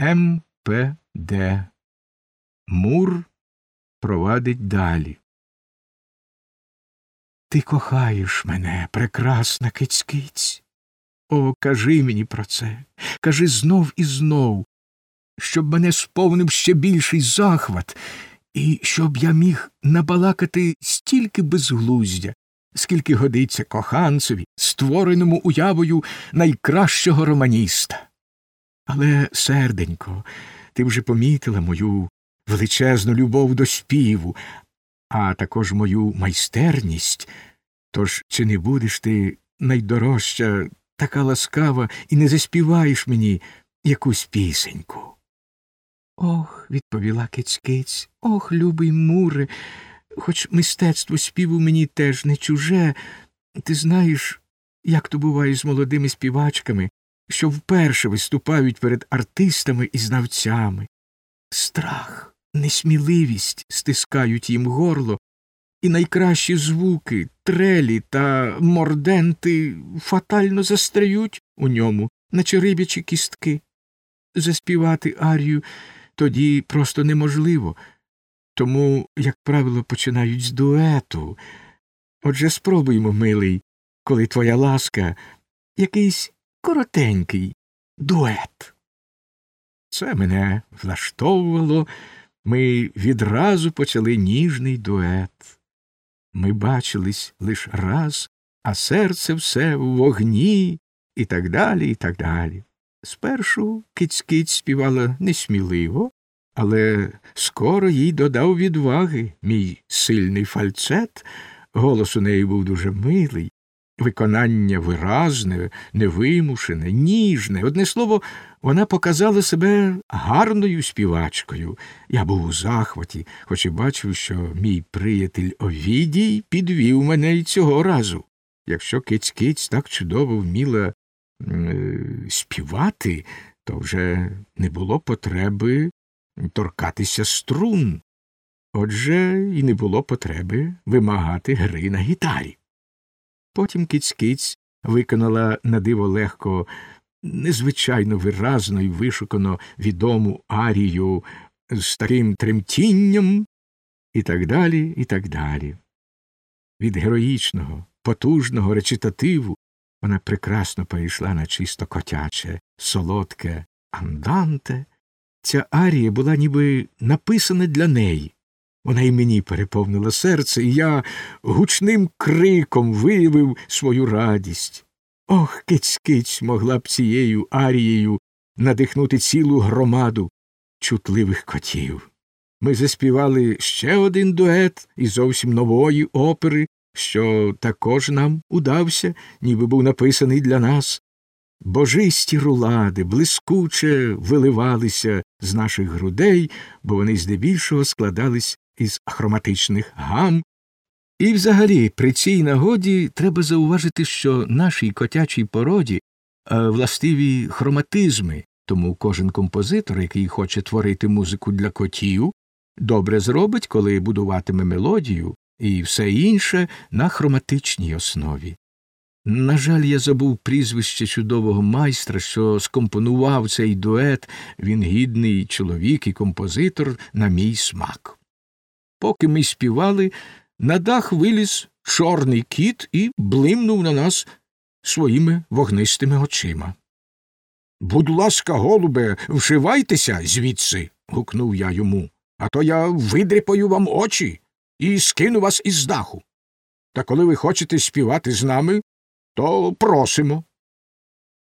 М.П.Д. Мур провадить далі. Ти кохаєш мене, прекрасна кицькиць. О, кажи мені про це, кажи знов і знов, щоб мене сповнив ще більший захват, і щоб я міг набалакати стільки безглуздя, скільки годиться коханцеві, створеному уявою найкращого романіста. Але, серденько, ти вже помітила мою величезну любов до співу, а також мою майстерність. Тож чи не будеш ти найдорожча, така ласкава, і не заспіваєш мені якусь пісеньку? Ох, відповіла кицькиць, ох, любий муре, хоч мистецтво співу мені теж не чуже, ти знаєш, як то буває з молодими співачками, що вперше виступають перед артистами і знавцями. Страх, несміливість стискають їм горло, і найкращі звуки, трелі та морденти фатально застряють у ньому, наче рибячі кістки. Заспівати арію тоді просто неможливо, тому, як правило, починають з дуету. Отже, спробуймо, милий, коли твоя ласка, якийсь коротенький дует. Це мене влаштовувало, ми відразу почали ніжний дует. Ми бачились лиш раз, а серце все в вогні, і так далі, і так далі. Спершу киць-киць співала несміливо, але скоро їй додав відваги мій сильний фальцет, голос у неї був дуже милий, виконання виразне, невимушене, ніжне. Одне слово, вона показала себе гарною співачкою. Я був у захваті, хоч і бачив, що мій приятель Овідій підвів мене й цього разу. Якщо киць-киць так чудово вміла е, співати, то вже не було потреби торкатися струн. Отже, і не було потреби вимагати гри на гітарі. Потім киць-киць виконала на диво легко, незвичайно виразно і вишукано відому арію з таким тремтінням, і так далі, і так далі. Від героїчного, потужного речитативу вона прекрасно перейшла на чисто котяче, солодке анданте. Ця арія була ніби написана для неї. Вона й мені переповнила серце, і я гучним криком виявив свою радість. Ох, киць-киць могла б цією арією надихнути цілу громаду чутливих котів. Ми заспівали ще один дует із зовсім нової опери, що також нам удався, ніби був написаний для нас. Божисті рулади блискуче виливалися з наших грудей, бо вони здебільшого складались із хроматичних гам. І взагалі при цій нагоді треба зауважити, що нашій котячій породі е, властиві хроматизми, тому кожен композитор, який хоче творити музику для котів, добре зробить, коли будуватиме мелодію і все інше на хроматичній основі. На жаль, я забув прізвище чудового майстра, що скомпонував цей дует, він гідний чоловік і композитор на мій смак. Поки ми співали, на дах виліз чорний кіт і блимнув на нас своїми вогнистими очима. Будь ласка, голубе, вшивайтеся звідси. гукнув я йому, а то я видріпаю вам очі і скину вас із даху. Та коли ви хочете співати з нами, то просимо.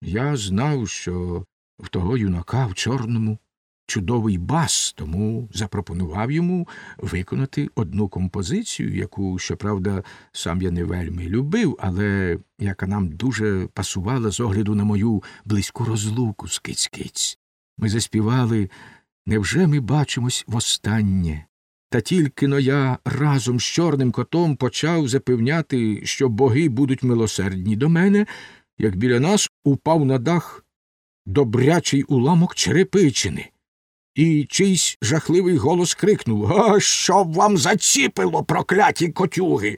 Я знав, що в того юнака в чорному чудовий бас, тому запропонував йому виконати одну композицію, яку, щоправда, сам я не вельми любив, але яка нам дуже пасувала з огляду на мою близьку розлуку з киць-киць. Ми заспівали Невже ми бачимось востаннє? Та тільки но я разом з чорним котом почав запевняти, що боги будуть милосердні до мене, як біля нас упав на дах добрячий уламок черепичини і чийсь жахливий голос крикнув А, щоб вам заціпило, прокляті котюги.